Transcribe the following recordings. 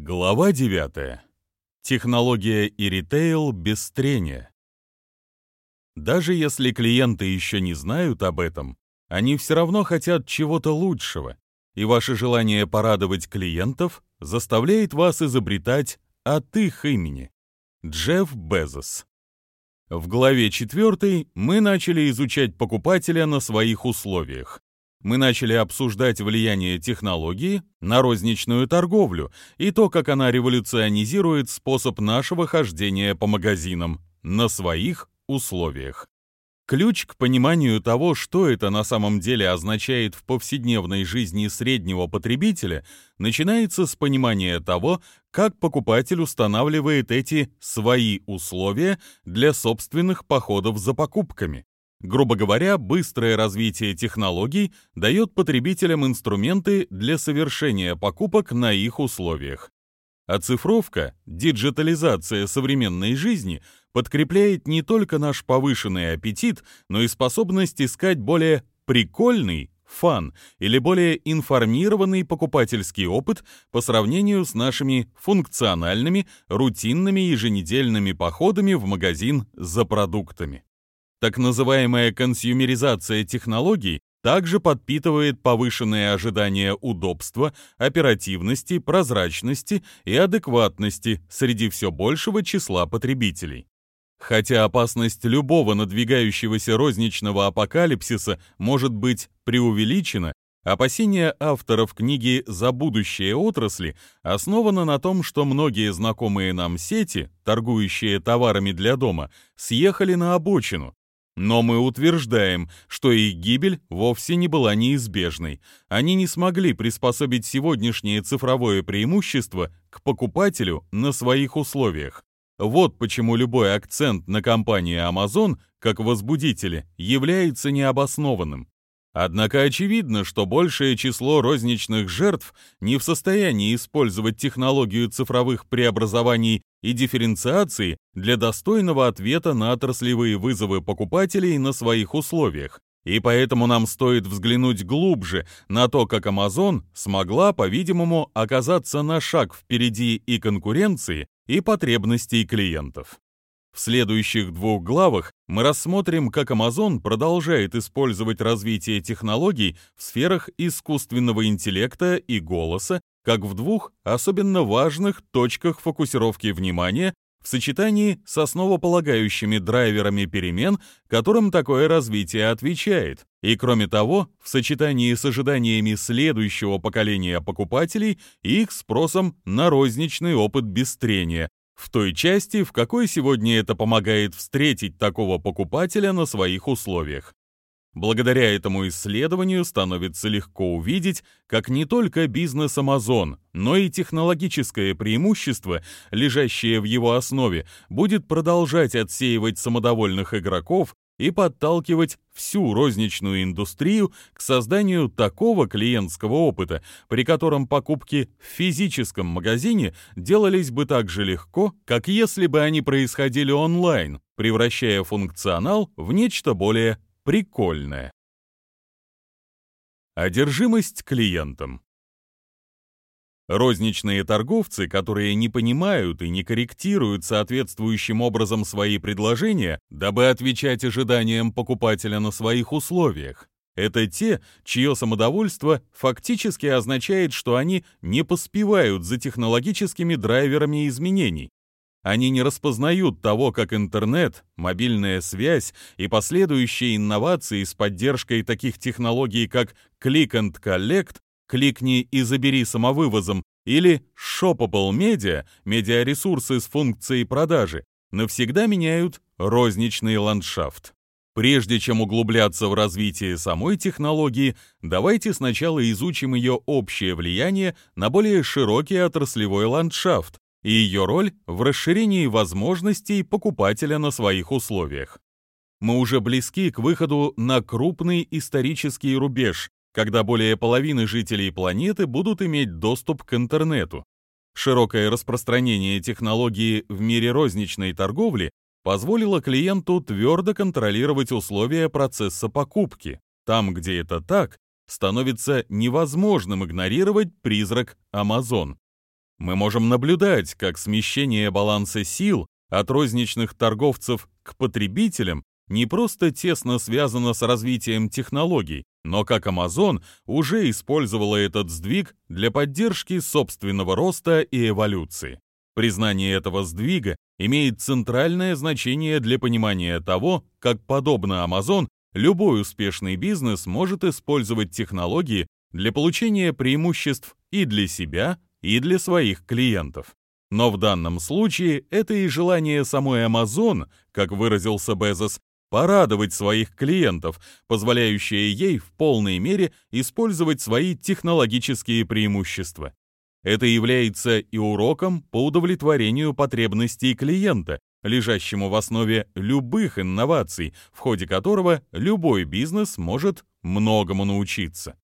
Глава 9. Технология и ритейл без трения. Даже если клиенты еще не знают об этом, они все равно хотят чего-то лучшего, и ваше желание порадовать клиентов заставляет вас изобретать от их имени. Джефф Безос. В главе 4 мы начали изучать покупателя на своих условиях мы начали обсуждать влияние технологии на розничную торговлю и то, как она революционизирует способ нашего хождения по магазинам на своих условиях. Ключ к пониманию того, что это на самом деле означает в повседневной жизни среднего потребителя, начинается с понимания того, как покупатель устанавливает эти свои условия для собственных походов за покупками. Грубо говоря, быстрое развитие технологий дает потребителям инструменты для совершения покупок на их условиях. Оцифровка, диджитализация современной жизни подкрепляет не только наш повышенный аппетит, но и способность искать более прикольный, фан или более информированный покупательский опыт по сравнению с нашими функциональными, рутинными еженедельными походами в магазин за продуктами. Так называемая консюмеризация технологий также подпитывает повышенные ожидания удобства, оперативности, прозрачности и адекватности среди все большего числа потребителей. Хотя опасность любого надвигающегося розничного апокалипсиса может быть преувеличена, опасения авторов книги «За будущее отрасли» основано на том, что многие знакомые нам сети, торгующие товарами для дома, съехали на обочину, но мы утверждаем, что их гибель вовсе не была неизбежной. Они не смогли приспособить сегодняшнее цифровое преимущество к покупателю на своих условиях. Вот почему любой акцент на компании Amazon как возбудителе является необоснованным. Однако очевидно, что большее число розничных жертв не в состоянии использовать технологию цифровых преобразований и дифференциации для достойного ответа на отраслевые вызовы покупателей на своих условиях. И поэтому нам стоит взглянуть глубже на то, как Amazon смогла, по-видимому, оказаться на шаг впереди и конкуренции, и потребностей клиентов. В следующих двух главах мы рассмотрим, как Amazon продолжает использовать развитие технологий в сферах искусственного интеллекта и голоса, как в двух особенно важных точках фокусировки внимания в сочетании с основополагающими драйверами перемен, которым такое развитие отвечает, и кроме того, в сочетании с ожиданиями следующего поколения покупателей и их спросом на розничный опыт без трения, в той части, в какой сегодня это помогает встретить такого покупателя на своих условиях. Благодаря этому исследованию становится легко увидеть, как не только бизнес Amazon, но и технологическое преимущество, лежащее в его основе, будет продолжать отсеивать самодовольных игроков и подталкивать всю розничную индустрию к созданию такого клиентского опыта, при котором покупки в физическом магазине делались бы так же легко, как если бы они происходили онлайн, превращая функционал в нечто более прикольное. Одержимость клиентом. Розничные торговцы, которые не понимают и не корректируют соответствующим образом свои предложения, дабы отвечать ожиданиям покупателя на своих условиях. Это те, чье самодовольство фактически означает, что они не поспевают за технологическими драйверами изменений. Они не распознают того, как интернет, мобильная связь и последующие инновации с поддержкой таких технологий, как Click and Collect кликни и забери самовывозом, или Shoppable Media, медиаресурсы с функцией продажи, навсегда меняют розничный ландшафт. Прежде чем углубляться в развитие самой технологии, давайте сначала изучим ее общее влияние на более широкий отраслевой ландшафт и ее роль в расширении возможностей покупателя на своих условиях. Мы уже близки к выходу на крупный исторический рубеж, когда более половины жителей планеты будут иметь доступ к интернету. Широкое распространение технологии в мире розничной торговли позволило клиенту твердо контролировать условия процесса покупки. Там, где это так, становится невозможным игнорировать призрак Amazon. Мы можем наблюдать, как смещение баланса сил от розничных торговцев к потребителям не просто тесно связано с развитием технологий, но как Amazon уже использовала этот сдвиг для поддержки собственного роста и эволюции. Признание этого сдвига имеет центральное значение для понимания того, как, подобно Amazon, любой успешный бизнес может использовать технологии для получения преимуществ и для себя, и для своих клиентов. Но в данном случае это и желание самой Amazon, как выразился Безос, порадовать своих клиентов, позволяющее ей в полной мере использовать свои технологические преимущества. Это является и уроком по удовлетворению потребностей клиента, лежащему в основе любых инноваций, в ходе которого любой бизнес может многому научиться.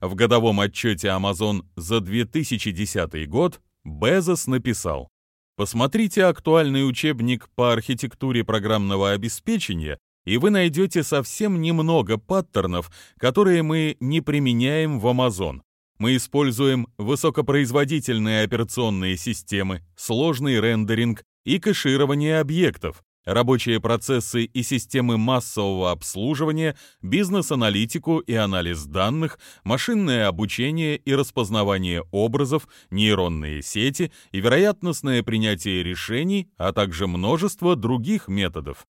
В годовом отчете Amazon за 2010 год Безос написал Посмотрите актуальный учебник по архитектуре программного обеспечения, и вы найдете совсем немного паттернов, которые мы не применяем в Amazon. Мы используем высокопроизводительные операционные системы, сложный рендеринг и кэширование объектов, рабочие процессы и системы массового обслуживания, бизнес-аналитику и анализ данных, машинное обучение и распознавание образов, нейронные сети и вероятностное принятие решений, а также множество других методов.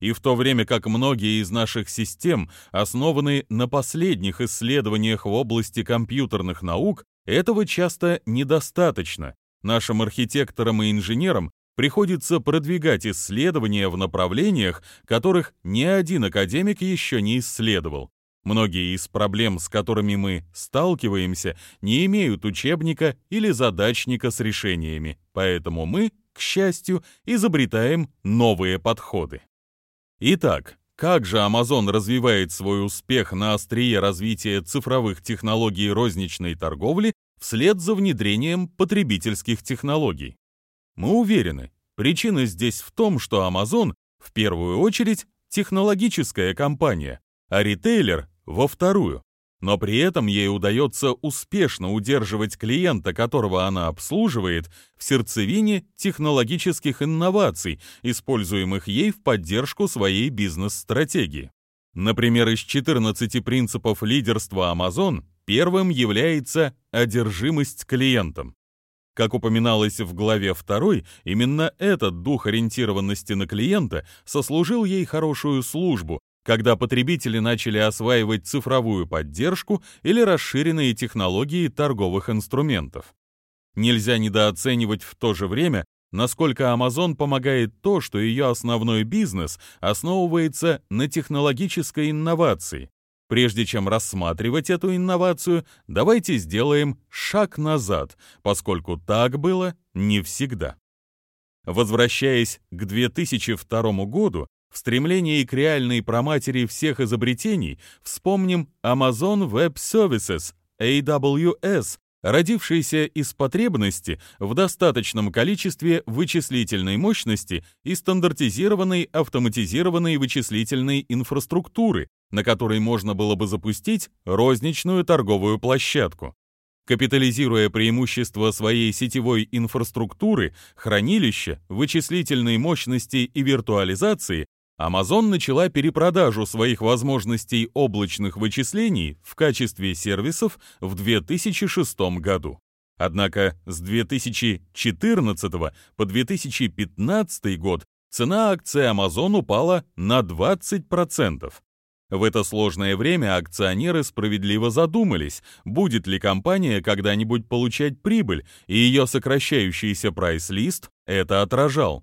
И в то время как многие из наших систем основаны на последних исследованиях в области компьютерных наук, этого часто недостаточно. Нашим архитекторам и инженерам приходится продвигать исследования в направлениях, которых ни один академик еще не исследовал. Многие из проблем, с которыми мы сталкиваемся, не имеют учебника или задачника с решениями, поэтому мы, к счастью, изобретаем новые подходы. Итак, как же Amazon развивает свой успех на острие развития цифровых технологий розничной торговли вслед за внедрением потребительских технологий? Мы уверены, причина здесь в том, что Amazon в первую очередь технологическая компания, а ритейлер во вторую но при этом ей удается успешно удерживать клиента, которого она обслуживает, в сердцевине технологических инноваций, используемых ей в поддержку своей бизнес-стратегии. Например, из 14 принципов лидерства Amazon первым является одержимость клиентом. Как упоминалось в главе 2, именно этот дух ориентированности на клиента сослужил ей хорошую службу, когда потребители начали осваивать цифровую поддержку или расширенные технологии торговых инструментов. Нельзя недооценивать в то же время, насколько Amazon помогает то, что ее основной бизнес основывается на технологической инновации. Прежде чем рассматривать эту инновацию, давайте сделаем шаг назад, поскольку так было не всегда. Возвращаясь к 2002 году, в стремлении к реальной проматери всех изобретений вспомним Amazon Web Services, AWS, родившийся из потребности в достаточном количестве вычислительной мощности и стандартизированной автоматизированной вычислительной инфраструктуры, на которой можно было бы запустить розничную торговую площадку. Капитализируя преимущества своей сетевой инфраструктуры, хранилища, вычислительной мощности и виртуализации, Amazon начала перепродажу своих возможностей облачных вычислений в качестве сервисов в 2006 году. Однако с 2014 по 2015 год цена акций Amazon упала на 20%. В это сложное время акционеры справедливо задумались, будет ли компания когда-нибудь получать прибыль, и ее сокращающийся прайс-лист это отражал.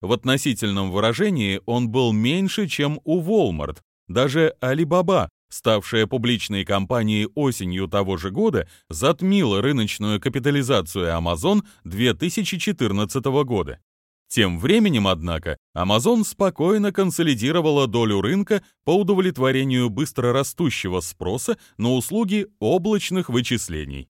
В относительном выражении он был меньше, чем у Walmart. Даже Alibaba, ставшая публичной компанией осенью того же года, затмила рыночную капитализацию Amazon 2014 года. Тем временем, однако, Amazon спокойно консолидировала долю рынка по удовлетворению быстрорастущего спроса на услуги облачных вычислений.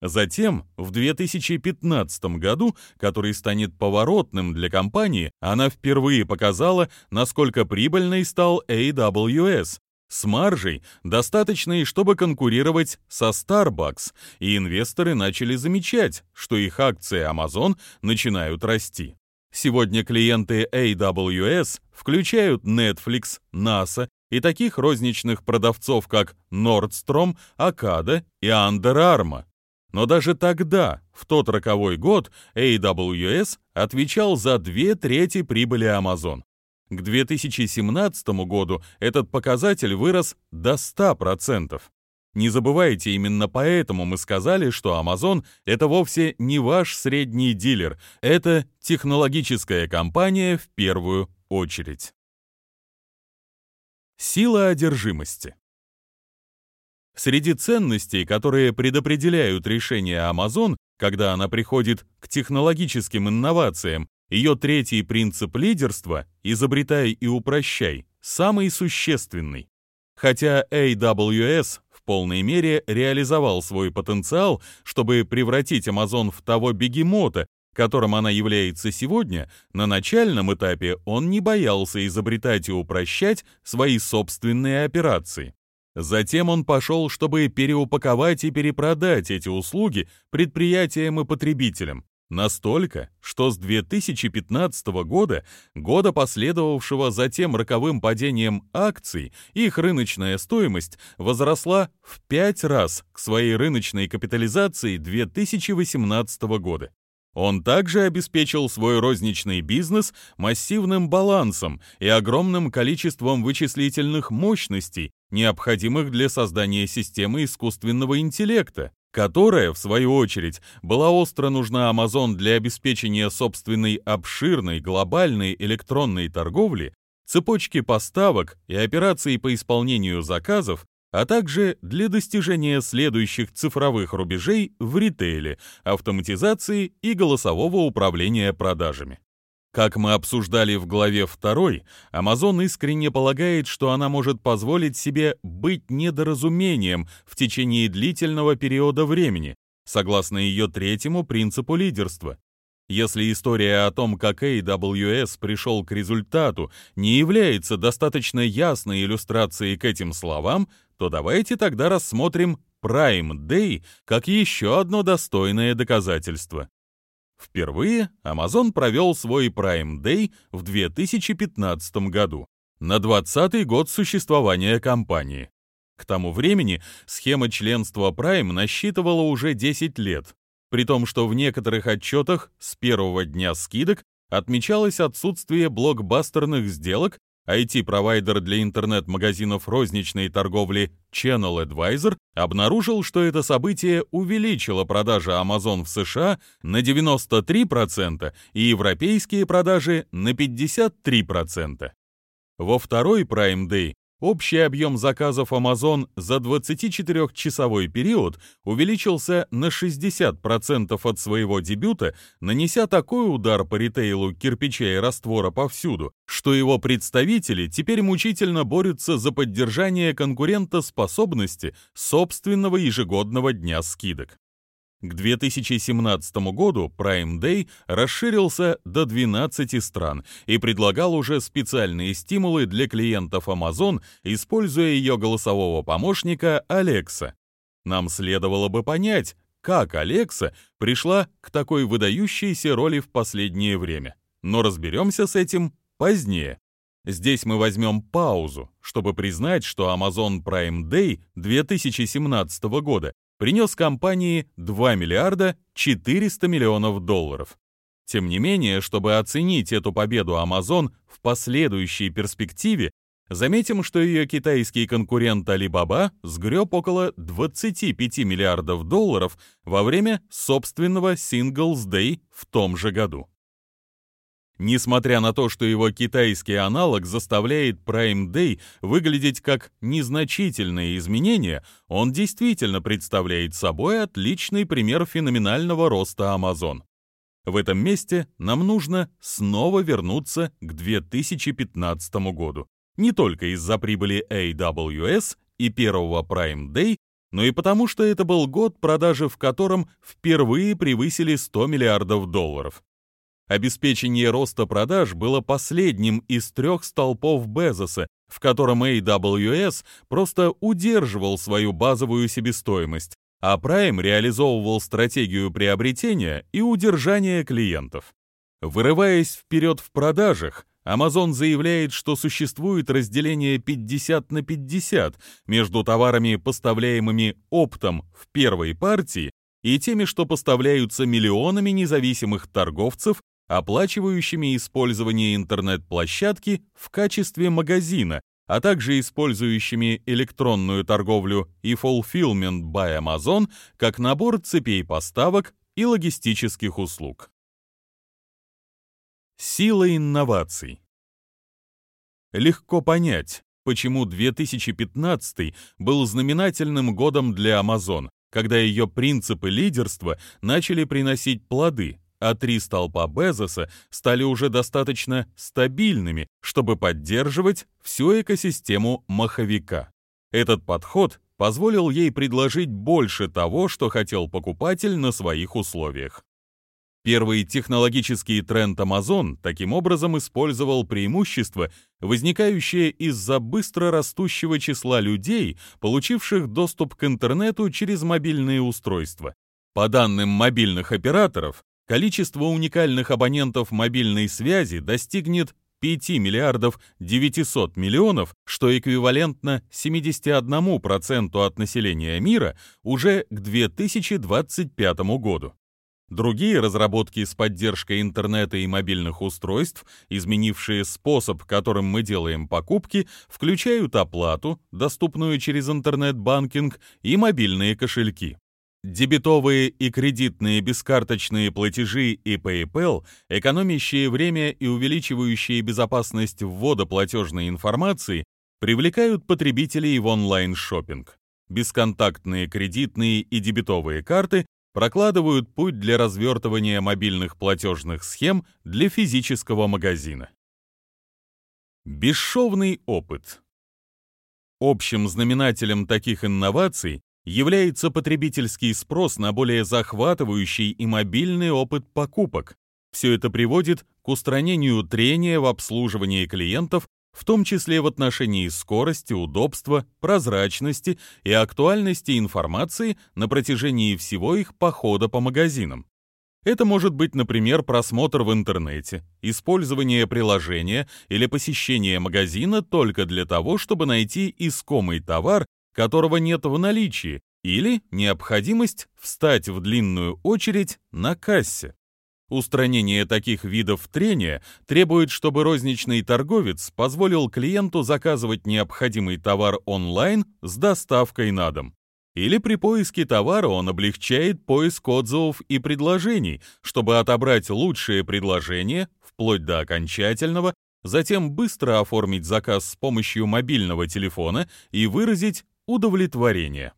Затем, в 2015 году, который станет поворотным для компании, она впервые показала, насколько прибыльной стал AWS. с маржей, достаточной, чтобы конкурировать со Starbucks, и инвесторы начали замечать, что их акции Amazon начинают расти. Сегодня клиенты AWS включают Netflix, NASA и таких розничных продавцов, как Nordstrom, Акада и Under Armour. Но даже тогда, в тот роковой год, AWS отвечал за две трети прибыли Amazon. К 2017 году этот показатель вырос до 100%. Не забывайте, именно поэтому мы сказали, что Amazon — это вовсе не ваш средний дилер, это технологическая компания в первую очередь. Сила одержимости. Среди ценностей, которые предопределяют решение Amazon, когда она приходит к технологическим инновациям, ее третий принцип лидерства «изобретай и упрощай» самый существенный. Хотя AWS в полной мере реализовал свой потенциал, чтобы превратить Amazon в того бегемота, которым она является сегодня, на начальном этапе он не боялся изобретать и упрощать свои собственные операции. Затем он пошел, чтобы переупаковать и перепродать эти услуги предприятиям и потребителям. Настолько, что с 2015 года, года последовавшего затем роковым падением акций, их рыночная стоимость возросла в пять раз к своей рыночной капитализации 2018 года. Он также обеспечил свой розничный бизнес массивным балансом и огромным количеством вычислительных мощностей, необходимых для создания системы искусственного интеллекта, которая, в свою очередь, была остро нужна Amazon для обеспечения собственной обширной глобальной электронной торговли, цепочки поставок и операций по исполнению заказов, а также для достижения следующих цифровых рубежей в ритейле, автоматизации и голосового управления продажами. Как мы обсуждали в главе 2, Amazon искренне полагает, что она может позволить себе быть недоразумением в течение длительного периода времени, согласно ее третьему принципу лидерства. Если история о том, как AWS пришел к результату, не является достаточно ясной иллюстрацией к этим словам, то давайте тогда рассмотрим Prime Day как еще одно достойное доказательство. Впервые Amazon провел свой Prime Day в 2015 году, на 20-й год существования компании. К тому времени схема членства Prime насчитывала уже 10 лет, при том, что в некоторых отчетах с первого дня скидок отмечалось отсутствие блокбастерных сделок IT-провайдер для интернет-магазинов розничной торговли Channel Advisor обнаружил, что это событие увеличило продажи Amazon в США на 93% и европейские продажи на 53%. Во второй Prime Day Общий объем заказов Amazon за 24-часовой период увеличился на 60% от своего дебюта, нанеся такой удар по ритейлу кирпича и раствора повсюду, что его представители теперь мучительно борются за поддержание конкурентоспособности собственного ежегодного дня скидок. К 2017 году Prime Day расширился до 12 стран и предлагал уже специальные стимулы для клиентов Amazon, используя ее голосового помощника Alexa. Нам следовало бы понять, как Alexa пришла к такой выдающейся роли в последнее время. Но разберемся с этим позднее. Здесь мы возьмем паузу, чтобы признать, что Amazon Prime Day 2017 года принес компании 2 миллиарда 400 миллионов долларов. Тем не менее, чтобы оценить эту победу Amazon в последующей перспективе, заметим, что ее китайский конкурент Alibaba сгреб около 25 миллиардов долларов во время собственного Singles Day в том же году. Несмотря на то, что его китайский аналог заставляет Prime Day выглядеть как незначительные изменения, он действительно представляет собой отличный пример феноменального роста Amazon. В этом месте нам нужно снова вернуться к 2015 году. Не только из-за прибыли AWS и первого Prime Day, но и потому, что это был год, продажи в котором впервые превысили 100 миллиардов долларов. Обеспечение роста продаж было последним из трех столпов Безоса, в котором AWS просто удерживал свою базовую себестоимость, а Prime реализовывал стратегию приобретения и удержания клиентов. Вырываясь вперед в продажах, Amazon заявляет, что существует разделение 50 на 50 между товарами, поставляемыми оптом в первой партии, и теми, что поставляются миллионами независимых торговцев, оплачивающими использование интернет-площадки в качестве магазина, а также использующими электронную торговлю и Fulfillment by Amazon как набор цепей поставок и логистических услуг. Сила инноваций. Легко понять, почему 2015 был знаменательным годом для Amazon, когда ее принципы лидерства начали приносить плоды, а три столпа Безоса стали уже достаточно стабильными, чтобы поддерживать всю экосистему маховика. Этот подход позволил ей предложить больше того, что хотел покупатель на своих условиях. Первый технологический тренд Amazon таким образом использовал преимущество, возникающее из-за быстро растущего числа людей, получивших доступ к интернету через мобильные устройства. По данным мобильных операторов, количество уникальных абонентов мобильной связи достигнет 5 миллиардов 900 миллионов, что эквивалентно 71% от населения мира уже к 2025 году. Другие разработки с поддержкой интернета и мобильных устройств, изменившие способ, которым мы делаем покупки, включают оплату, доступную через интернет-банкинг, и мобильные кошельки. Дебетовые и кредитные бескарточные платежи и PayPal, экономящие время и увеличивающие безопасность ввода платежной информации, привлекают потребителей в онлайн-шоппинг. Бесконтактные кредитные и дебетовые карты прокладывают путь для развертывания мобильных платежных схем для физического магазина. Бесшовный опыт. Общим знаменателем таких инноваций является потребительский спрос на более захватывающий и мобильный опыт покупок. Все это приводит к устранению трения в обслуживании клиентов в том числе в отношении скорости, удобства, прозрачности и актуальности информации на протяжении всего их похода по магазинам. Это может быть, например, просмотр в интернете, использование приложения или посещение магазина только для того, чтобы найти искомый товар, которого нет в наличии, или необходимость встать в длинную очередь на кассе. Устранение таких видов трения требует, чтобы розничный торговец позволил клиенту заказывать необходимый товар онлайн с доставкой на дом. Или при поиске товара он облегчает поиск отзывов и предложений, чтобы отобрать лучшее предложение, вплоть до окончательного, затем быстро оформить заказ с помощью мобильного телефона и выразить удовлетворение.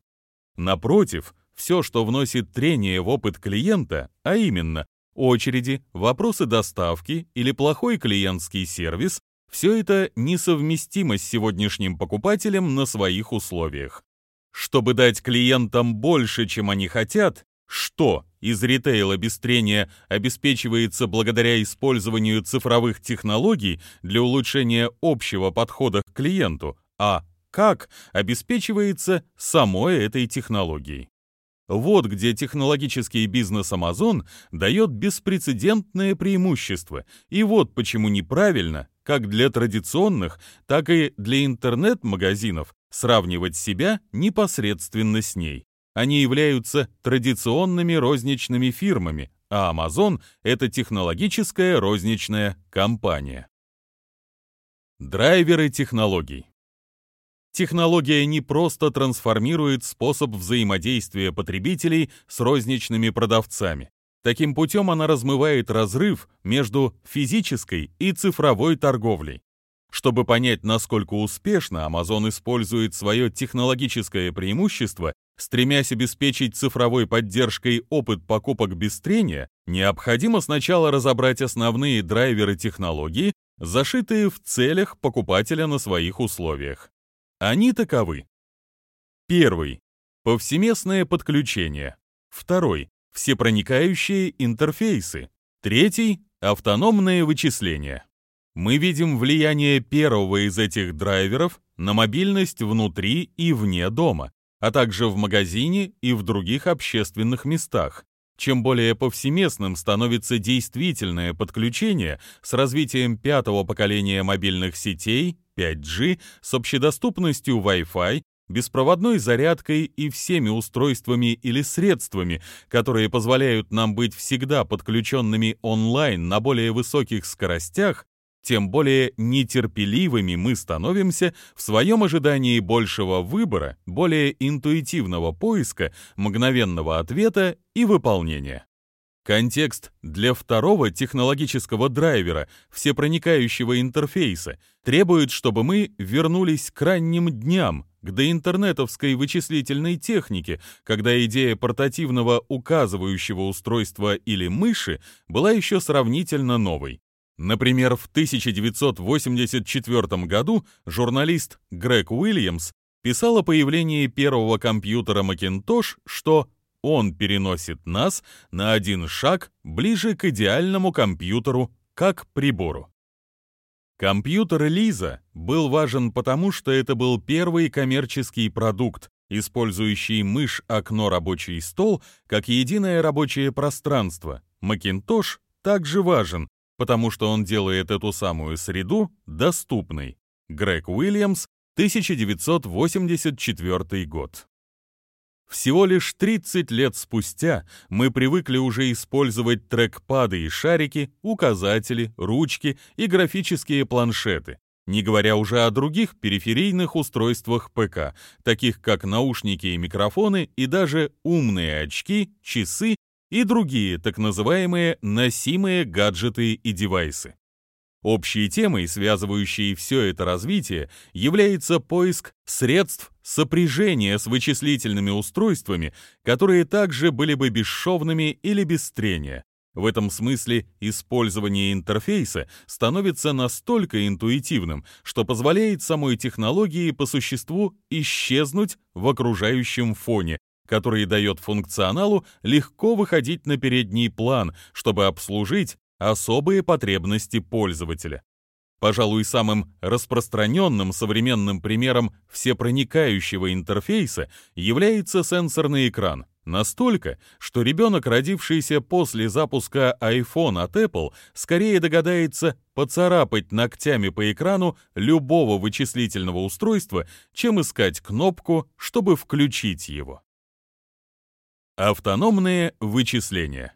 Напротив, все, что вносит трение в опыт клиента, а именно очереди, вопросы доставки или плохой клиентский сервис – все это несовместимо с сегодняшним покупателем на своих условиях. Чтобы дать клиентам больше, чем они хотят, что из ритейла без трения обеспечивается благодаря использованию цифровых технологий для улучшения общего подхода к клиенту, а как обеспечивается самой этой технологией. Вот где технологический бизнес Amazon дает беспрецедентное преимущество. И вот почему неправильно, как для традиционных, так и для интернет-магазинов, сравнивать себя непосредственно с ней. Они являются традиционными розничными фирмами, а Amazon — это технологическая розничная компания. Драйверы технологий Технология не просто трансформирует способ взаимодействия потребителей с розничными продавцами. Таким путем она размывает разрыв между физической и цифровой торговлей. Чтобы понять, насколько успешно Amazon использует свое технологическое преимущество, стремясь обеспечить цифровой поддержкой опыт покупок без трения, необходимо сначала разобрать основные драйверы технологии, зашитые в целях покупателя на своих условиях. Они таковы. Первый. Повсеместное подключение. Второй. Всепроникающие интерфейсы. Третий. Автономное вычисление. Мы видим влияние первого из этих драйверов на мобильность внутри и вне дома, а также в магазине и в других общественных местах. Чем более повсеместным становится действительное подключение с развитием пятого поколения мобильных сетей 5G с общедоступностью Wi-Fi, беспроводной зарядкой и всеми устройствами или средствами, которые позволяют нам быть всегда подключенными онлайн на более высоких скоростях, тем более нетерпеливыми мы становимся в своем ожидании большего выбора, более интуитивного поиска, мгновенного ответа и выполнения. Контекст для второго технологического драйвера, всепроникающего интерфейса, требует, чтобы мы вернулись к ранним дням, к доинтернетовской вычислительной технике, когда идея портативного указывающего устройства или мыши была еще сравнительно новой. Например, в 1984 году журналист Грег Уильямс писал о появлении первого компьютера Macintosh, что он переносит нас на один шаг ближе к идеальному компьютеру как прибору. Компьютер Лиза был важен потому, что это был первый коммерческий продукт, использующий мышь, окно, рабочий стол как единое рабочее пространство. Macintosh также важен, потому что он делает эту самую среду доступной. Грег Уильямс, 1984 год. Всего лишь 30 лет спустя мы привыкли уже использовать трекпады и шарики, указатели, ручки и графические планшеты, не говоря уже о других периферийных устройствах ПК, таких как наушники и микрофоны и даже умные очки, часы и другие так называемые носимые гаджеты и девайсы. Общей темой, связывающей все это развитие, является поиск средств сопряжения с вычислительными устройствами, которые также были бы бесшовными или без трения. В этом смысле использование интерфейса становится настолько интуитивным, что позволяет самой технологии по существу исчезнуть в окружающем фоне, который дает функционалу легко выходить на передний план, чтобы обслужить особые потребности пользователя. Пожалуй, самым распространенным современным примером всепроникающего интерфейса является сенсорный экран. Настолько, что ребенок, родившийся после запуска iPhone от Apple, скорее догадается поцарапать ногтями по экрану любого вычислительного устройства, чем искать кнопку, чтобы включить его. Автономные вычисления.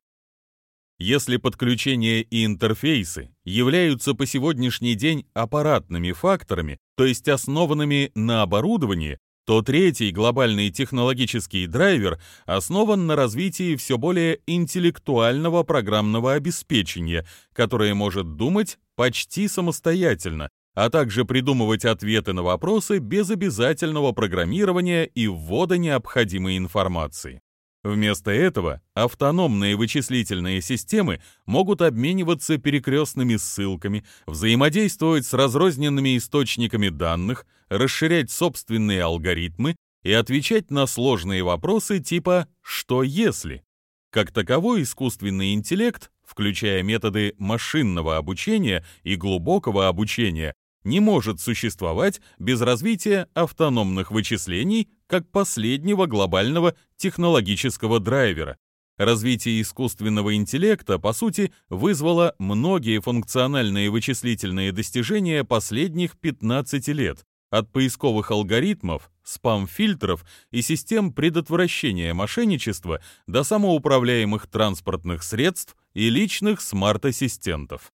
Если подключение и интерфейсы являются по сегодняшний день аппаратными факторами, то есть основанными на оборудовании, то третий глобальный технологический драйвер основан на развитии все более интеллектуального программного обеспечения, которое может думать почти самостоятельно, а также придумывать ответы на вопросы без обязательного программирования и ввода необходимой информации. Вместо этого автономные вычислительные системы могут обмениваться перекрестными ссылками, взаимодействовать с разрозненными источниками данных, расширять собственные алгоритмы и отвечать на сложные вопросы типа «что если?». Как таковой искусственный интеллект, включая методы машинного обучения и глубокого обучения, не может существовать без развития автономных вычислений как последнего глобального технологического драйвера. Развитие искусственного интеллекта, по сути, вызвало многие функциональные вычислительные достижения последних 15 лет, от поисковых алгоритмов, спам-фильтров и систем предотвращения мошенничества до самоуправляемых транспортных средств и личных смарт-ассистентов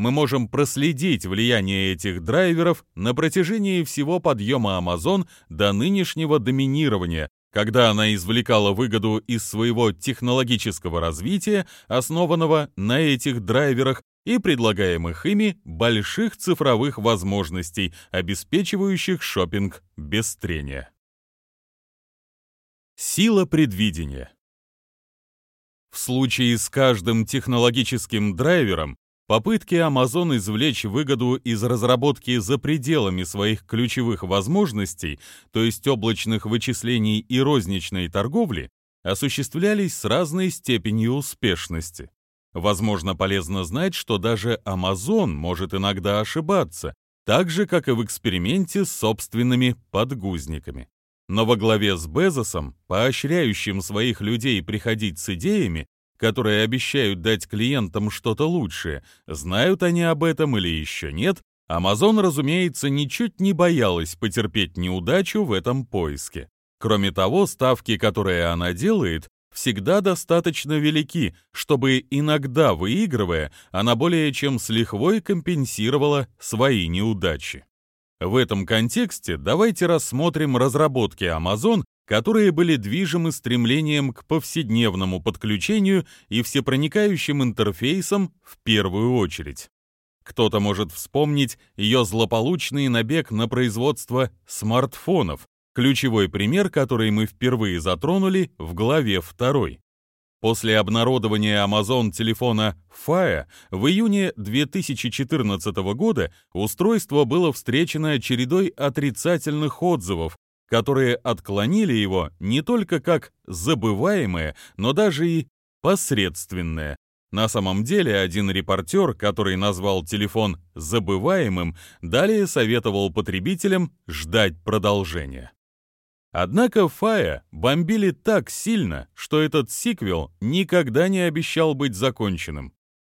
мы можем проследить влияние этих драйверов на протяжении всего подъема Amazon до нынешнего доминирования, когда она извлекала выгоду из своего технологического развития, основанного на этих драйверах и предлагаемых ими больших цифровых возможностей, обеспечивающих шопинг без трения. Сила предвидения В случае с каждым технологическим драйвером Попытки Amazon извлечь выгоду из разработки за пределами своих ключевых возможностей, то есть облачных вычислений и розничной торговли, осуществлялись с разной степенью успешности. Возможно, полезно знать, что даже Amazon может иногда ошибаться, так же, как и в эксперименте с собственными подгузниками. Но во главе с Безосом, поощряющим своих людей приходить с идеями, которые обещают дать клиентам что-то лучшее, знают они об этом или еще нет, Amazon, разумеется, ничуть не боялась потерпеть неудачу в этом поиске. Кроме того, ставки, которые она делает, всегда достаточно велики, чтобы иногда выигрывая, она более чем с лихвой компенсировала свои неудачи. В этом контексте давайте рассмотрим разработки Amazon, которые были движимы стремлением к повседневному подключению и всепроникающим интерфейсам в первую очередь. Кто-то может вспомнить ее злополучный набег на производство смартфонов, ключевой пример, который мы впервые затронули в главе 2. После обнародования Amazon телефона Fire в июне 2014 года устройство было встречено чередой отрицательных отзывов, которые отклонили его не только как забываемое, но даже и посредственное. На самом деле, один репортер, который назвал телефон забываемым, далее советовал потребителям ждать продолжения. Однако Фая бомбили так сильно, что этот сиквел никогда не обещал быть законченным.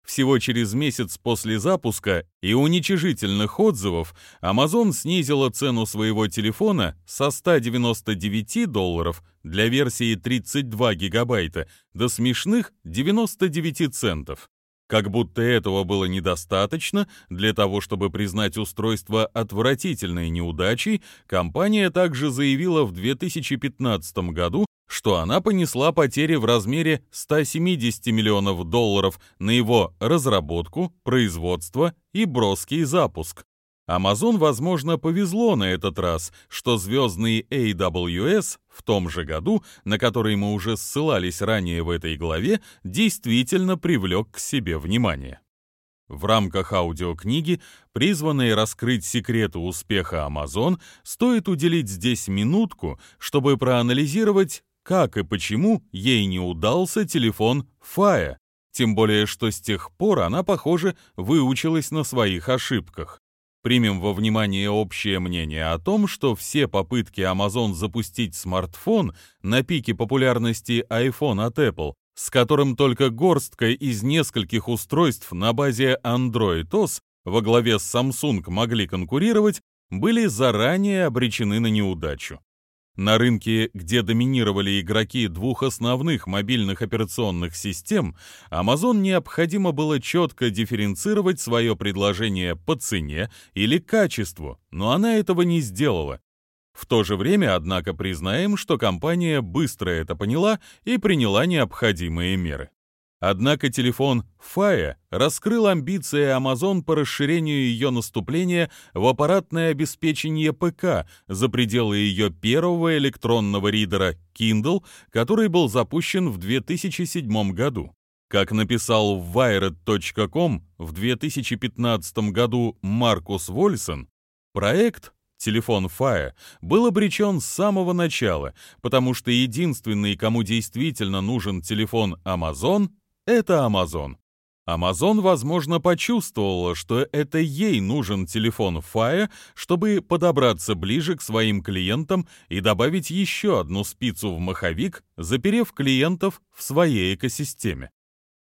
Всего через месяц после запуска и уничижительных отзывов Amazon снизила цену своего телефона со 199 долларов для версии 32 гигабайта до смешных 99 центов. Как будто этого было недостаточно, для того, чтобы признать устройство отвратительной неудачей, компания также заявила в 2015 году, что она понесла потери в размере 170 миллионов долларов на его разработку, производство и броский запуск. Amazon, возможно, повезло на этот раз, что звездный AWS в том же году, на который мы уже ссылались ранее в этой главе, действительно привлек к себе внимание. В рамках аудиокниги, призванной раскрыть секреты успеха Amazon, стоит уделить здесь минутку, чтобы проанализировать, как и почему ей не удался телефон Fire, тем более что с тех пор она, похоже, выучилась на своих ошибках. Примем во внимание общее мнение о том, что все попытки Amazon запустить смартфон на пике популярности iPhone от Apple, с которым только горстка из нескольких устройств на базе Android OS во главе с Samsung могли конкурировать, были заранее обречены на неудачу. На рынке, где доминировали игроки двух основных мобильных операционных систем, Amazon необходимо было четко дифференцировать свое предложение по цене или качеству, но она этого не сделала. В то же время, однако, признаем, что компания быстро это поняла и приняла необходимые меры. Однако телефон Fire раскрыл амбиции Amazon по расширению ее наступления в аппаратное обеспечение ПК за пределы ее первого электронного ридера Kindle, который был запущен в 2007 году. Как написал в Wired.com в 2015 году Маркус Вольсон, проект телефон Fire был обречен с самого начала, потому что единственный, кому действительно нужен телефон Amazon, это Amazon. Amazon, возможно, почувствовала, что это ей нужен телефон Fire, чтобы подобраться ближе к своим клиентам и добавить еще одну спицу в маховик, заперев клиентов в своей экосистеме.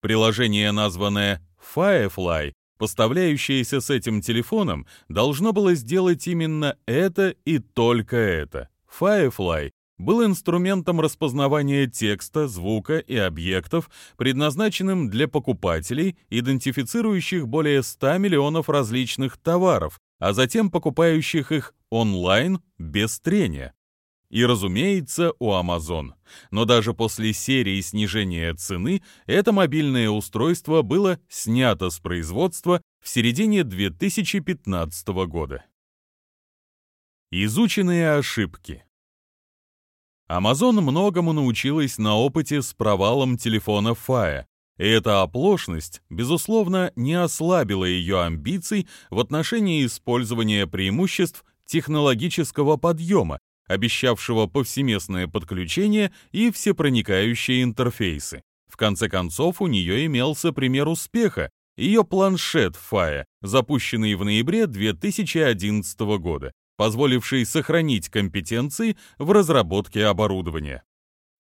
Приложение, названное Firefly, поставляющееся с этим телефоном, должно было сделать именно это и только это. Firefly был инструментом распознавания текста, звука и объектов, предназначенным для покупателей, идентифицирующих более 100 миллионов различных товаров, а затем покупающих их онлайн без трения. И, разумеется, у Amazon. Но даже после серии снижения цены это мобильное устройство было снято с производства в середине 2015 года. Изученные ошибки Amazon многому научилась на опыте с провалом телефона Fire, и эта оплошность, безусловно, не ослабила ее амбиций в отношении использования преимуществ технологического подъема, обещавшего повсеместное подключение и всепроникающие интерфейсы. В конце концов, у нее имелся пример успеха – ее планшет Fire, запущенный в ноябре 2011 года, позволивший сохранить компетенции в разработке оборудования.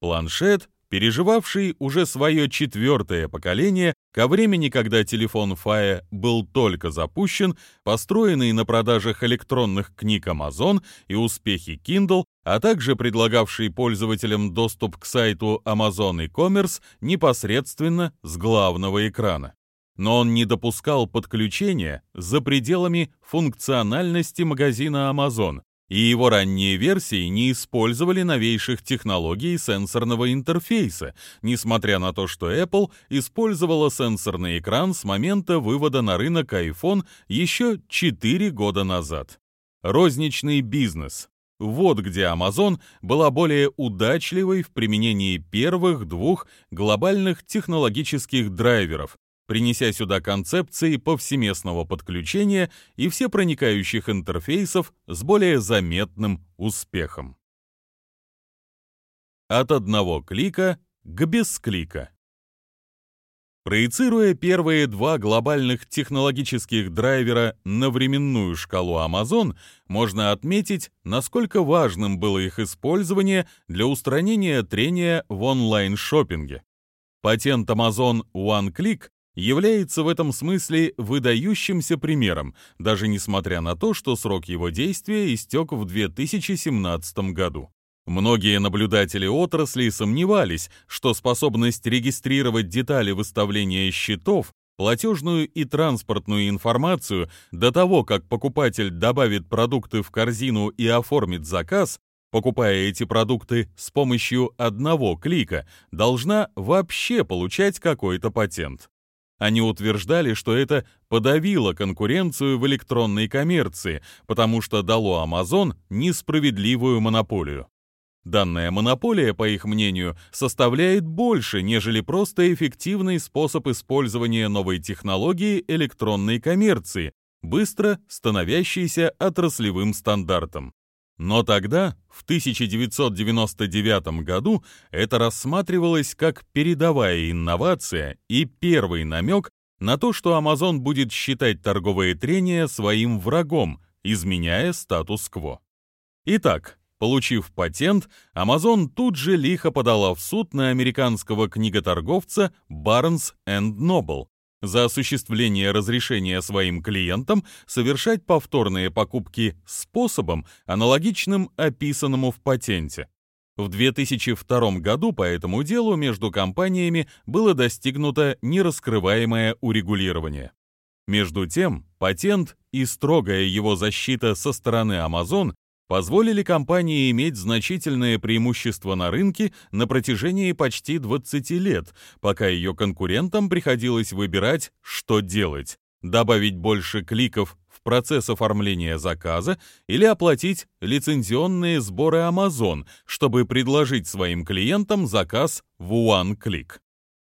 Планшет переживавший уже свое четвертое поколение ко времени, когда телефон Fire был только запущен, построенный на продажах электронных книг Amazon и успехи Kindle, а также предлагавший пользователям доступ к сайту Amazon e-commerce непосредственно с главного экрана. Но он не допускал подключения за пределами функциональности магазина Amazon, и его ранние версии не использовали новейших технологий сенсорного интерфейса, несмотря на то, что Apple использовала сенсорный экран с момента вывода на рынок iPhone еще 4 года назад. Розничный бизнес. Вот где Amazon была более удачливой в применении первых двух глобальных технологических драйверов, принеся сюда концепции повсеместного подключения и всепроникающих интерфейсов с более заметным успехом. От одного клика к бесклика. Проецируя первые два глобальных технологических драйвера на временную шкалу Amazon, можно отметить, насколько важным было их использование для устранения трения в онлайн-шоппинге. Патент Amazon One Click является в этом смысле выдающимся примером, даже несмотря на то, что срок его действия истек в 2017 году. Многие наблюдатели отрасли сомневались, что способность регистрировать детали выставления счетов, платежную и транспортную информацию до того, как покупатель добавит продукты в корзину и оформит заказ, покупая эти продукты с помощью одного клика, должна вообще получать какой-то патент. Они утверждали, что это подавило конкуренцию в электронной коммерции, потому что дало Amazon несправедливую монополию. Данная монополия, по их мнению, составляет больше, нежели просто эффективный способ использования новой технологии электронной коммерции, быстро становящейся отраслевым стандартом. Но тогда, в 1999 году, это рассматривалось как передовая инновация и первый намек на то, что Amazon будет считать торговые трения своим врагом, изменяя статус-кво. Итак, получив патент, Amazon тут же лихо подала в суд на американского книготорговца Barnes Noble, за осуществление разрешения своим клиентам совершать повторные покупки способом, аналогичным описанному в патенте. В 2002 году по этому делу между компаниями было достигнуто нераскрываемое урегулирование. Между тем, патент и строгая его защита со стороны Amazon позволили компании иметь значительное преимущество на рынке на протяжении почти 20 лет, пока ее конкурентам приходилось выбирать, что делать – добавить больше кликов в процесс оформления заказа или оплатить лицензионные сборы Amazon, чтобы предложить своим клиентам заказ в One Click.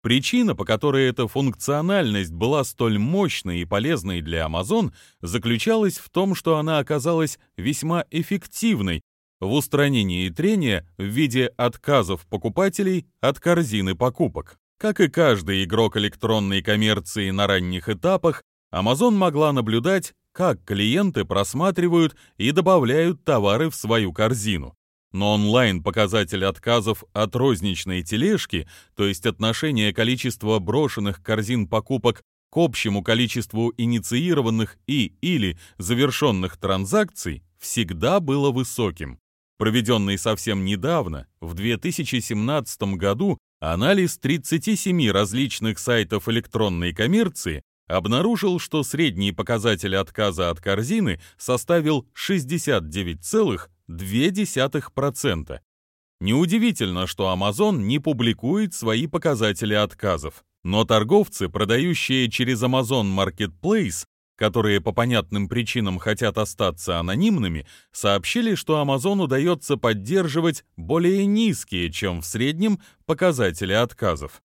Причина, по которой эта функциональность была столь мощной и полезной для Amazon, заключалась в том, что она оказалась весьма эффективной в устранении трения в виде отказов покупателей от корзины покупок. Как и каждый игрок электронной коммерции на ранних этапах, Amazon могла наблюдать, как клиенты просматривают и добавляют товары в свою корзину но онлайн-показатель отказов от розничной тележки, то есть отношение количества брошенных корзин покупок к общему количеству инициированных и или завершенных транзакций, всегда было высоким. Проведенный совсем недавно, в 2017 году, анализ 37 различных сайтов электронной коммерции обнаружил, что средний показатель отказа от корзины составил 69,1%, 0,2%. Неудивительно, что Amazon не публикует свои показатели отказов. Но торговцы, продающие через Amazon Marketplace, которые по понятным причинам хотят остаться анонимными, сообщили, что Amazon удается поддерживать более низкие, чем в среднем, показатели отказов.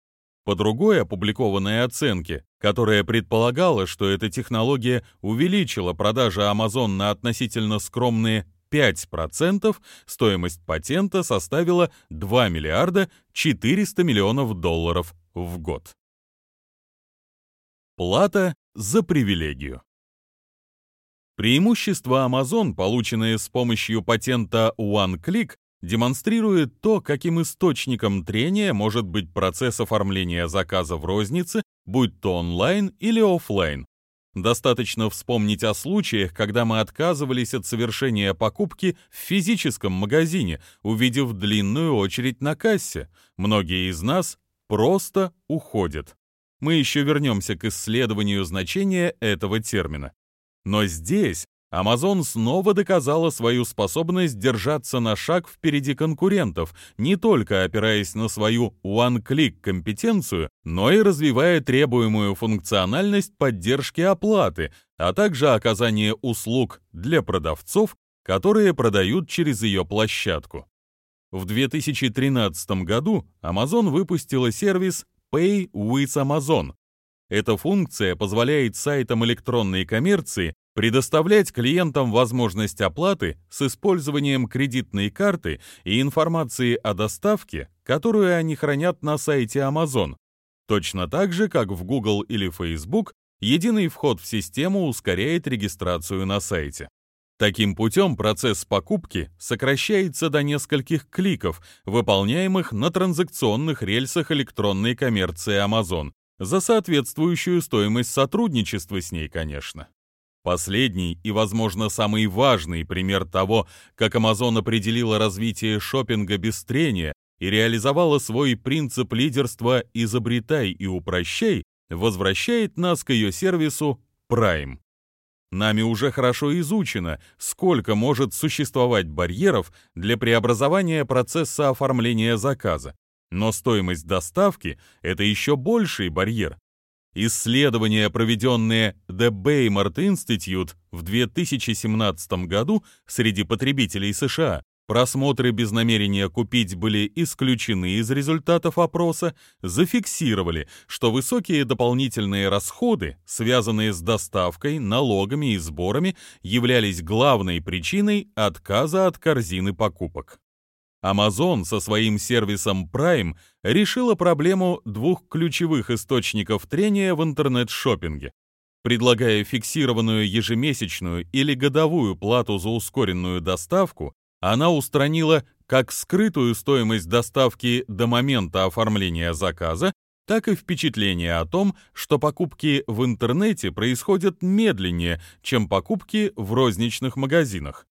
По другой опубликованной оценке, которая предполагала, что эта технология увеличила продажи Amazon на относительно скромные 5%, стоимость патента составила 2 миллиарда 400 миллионов долларов в год. Плата за привилегию. Преимущества Amazon, полученные с помощью патента OneClick, демонстрирует то, каким источником трения может быть процесс оформления заказа в рознице, будь то онлайн или офлайн. Достаточно вспомнить о случаях, когда мы отказывались от совершения покупки в физическом магазине, увидев длинную очередь на кассе. Многие из нас просто уходят. Мы еще вернемся к исследованию значения этого термина. Но здесь Amazon снова доказала свою способность держаться на шаг впереди конкурентов, не только опираясь на свою one-click компетенцию, но и развивая требуемую функциональность поддержки оплаты, а также оказание услуг для продавцов, которые продают через ее площадку. В 2013 году Amazon выпустила сервис Pay with Amazon. Эта функция позволяет сайтам электронной коммерции предоставлять клиентам возможность оплаты с использованием кредитной карты и информации о доставке, которую они хранят на сайте Amazon. Точно так же, как в Google или Facebook, единый вход в систему ускоряет регистрацию на сайте. Таким путем процесс покупки сокращается до нескольких кликов, выполняемых на транзакционных рельсах электронной коммерции Amazon, за соответствующую стоимость сотрудничества с ней, конечно. Последний и, возможно, самый важный пример того, как Amazon определила развитие шопинга без трения и реализовала свой принцип лидерства «изобретай и упрощай», возвращает нас к ее сервису Prime. Нами уже хорошо изучено, сколько может существовать барьеров для преобразования процесса оформления заказа. Но стоимость доставки – это еще больший барьер, Исследования, проведенные The Baymart Institute в 2017 году среди потребителей США, просмотры без намерения купить были исключены из результатов опроса, зафиксировали, что высокие дополнительные расходы, связанные с доставкой, налогами и сборами, являлись главной причиной отказа от корзины покупок. Amazon со своим сервисом Prime решила проблему двух ключевых источников трения в интернет-шоппинге. Предлагая фиксированную ежемесячную или годовую плату за ускоренную доставку, она устранила как скрытую стоимость доставки до момента оформления заказа, так и впечатление о том, что покупки в интернете происходят медленнее, чем покупки в розничных магазинах.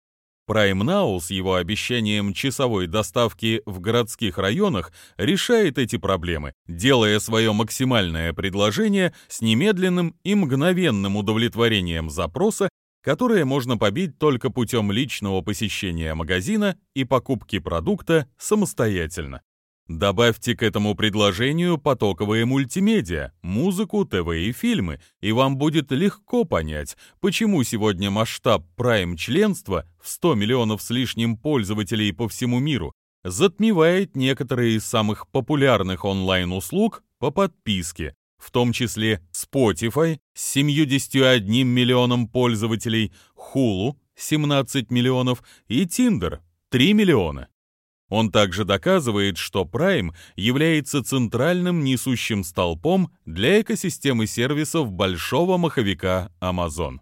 Prime Now с его обещанием часовой доставки в городских районах решает эти проблемы, делая свое максимальное предложение с немедленным и мгновенным удовлетворением запроса, которое можно побить только путем личного посещения магазина и покупки продукта самостоятельно. Добавьте к этому предложению потоковые мультимедиа, музыку, ТВ и фильмы, и вам будет легко понять, почему сегодня масштаб Prime-членства в 100 миллионов с лишним пользователей по всему миру затмевает некоторые из самых популярных онлайн-услуг по подписке, в том числе Spotify с 71 миллионом пользователей, Hulu 17 миллионов и Tinder 3 миллиона. Он также доказывает, что Prime является центральным несущим столпом для экосистемы сервисов большого маховика Amazon.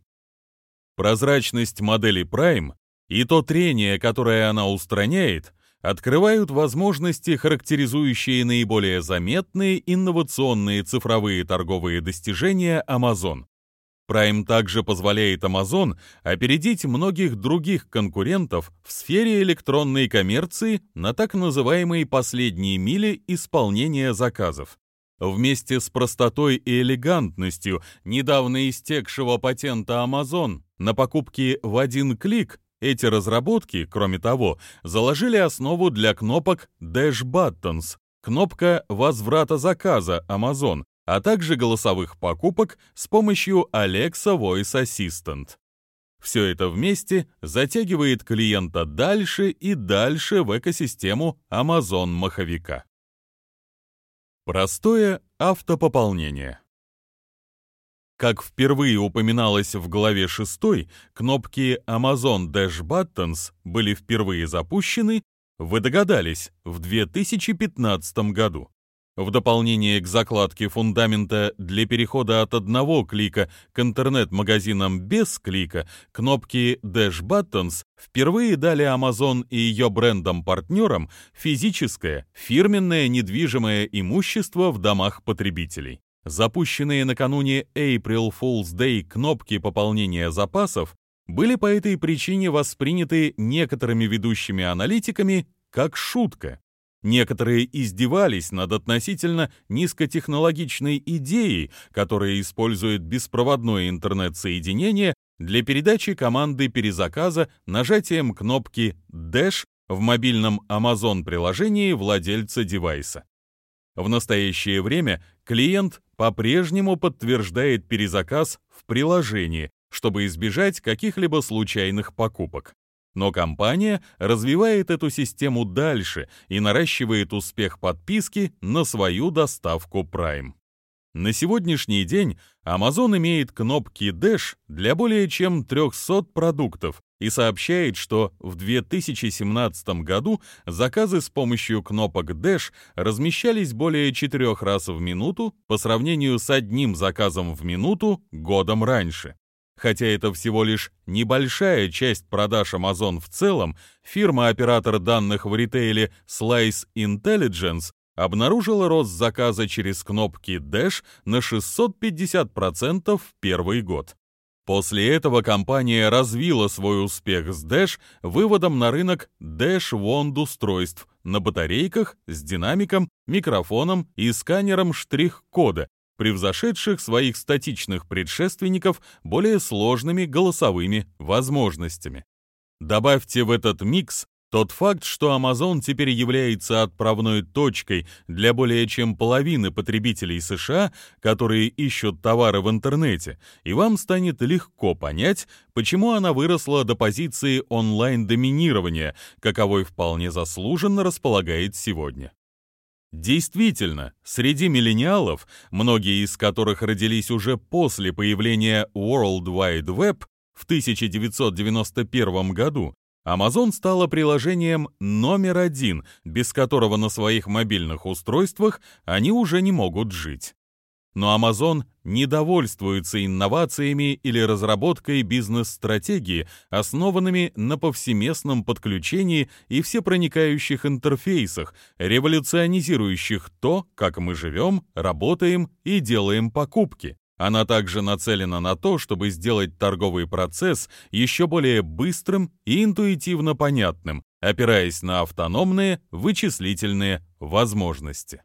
Прозрачность модели Prime и то трение, которое она устраняет, открывают возможности, характеризующие наиболее заметные инновационные цифровые торговые достижения Amazon. Prime также позволяет Amazon опередить многих других конкурентов в сфере электронной коммерции на так называемой последней миле исполнения заказов. Вместе с простотой и элегантностью недавно истекшего патента Amazon на покупки в один клик эти разработки, кроме того, заложили основу для кнопок Dash Buttons, кнопка возврата заказа Amazon, а также голосовых покупок с помощью Alexa Voice Assistant. Все это вместе затягивает клиента дальше и дальше в экосистему Amazon маховика. Простое автопополнение. Как впервые упоминалось в главе 6, кнопки Amazon Dash Buttons были впервые запущены, вы догадались, в 2015 году. В дополнение к закладке фундамента для перехода от одного клика к интернет-магазинам без клика, кнопки Dash Buttons впервые дали Amazon и ее брендам-партнерам физическое, фирменное недвижимое имущество в домах потребителей. Запущенные накануне April Fool's Day кнопки пополнения запасов были по этой причине восприняты некоторыми ведущими аналитиками как шутка. Некоторые издевались над относительно низкотехнологичной идеей, которая использует беспроводное интернет-соединение для передачи команды перезаказа нажатием кнопки Dash в мобильном Amazon-приложении владельца девайса. В настоящее время клиент по-прежнему подтверждает перезаказ в приложении, чтобы избежать каких-либо случайных покупок. Но компания развивает эту систему дальше и наращивает успех подписки на свою доставку Prime. На сегодняшний день Amazon имеет кнопки Dash для более чем 300 продуктов и сообщает, что в 2017 году заказы с помощью кнопок Dash размещались более 4 раз в минуту по сравнению с одним заказом в минуту годом раньше. Хотя это всего лишь небольшая часть продаж Amazon в целом, фирма-оператор данных в ритейле Slice Intelligence обнаружила рост заказа через кнопки Dash на 650% в первый год. После этого компания развила свой успех с Dash выводом на рынок Dash Wand устройств на батарейках с динамиком, микрофоном и сканером штрих-кода, превзошедших своих статичных предшественников более сложными голосовыми возможностями. Добавьте в этот микс тот факт, что Amazon теперь является отправной точкой для более чем половины потребителей США, которые ищут товары в интернете, и вам станет легко понять, почему она выросла до позиции онлайн-доминирования, каковой вполне заслуженно располагает сегодня. Действительно, среди миллениалов, многие из которых родились уже после появления World Wide Web в 1991 году, Amazon стала приложением номер один, без которого на своих мобильных устройствах они уже не могут жить. Но Amazon не довольствуется инновациями или разработкой бизнес-стратегии, основанными на повсеместном подключении и всепроникающих интерфейсах, революционизирующих то, как мы живем, работаем и делаем покупки. Она также нацелена на то, чтобы сделать торговый процесс еще более быстрым и интуитивно понятным, опираясь на автономные вычислительные возможности.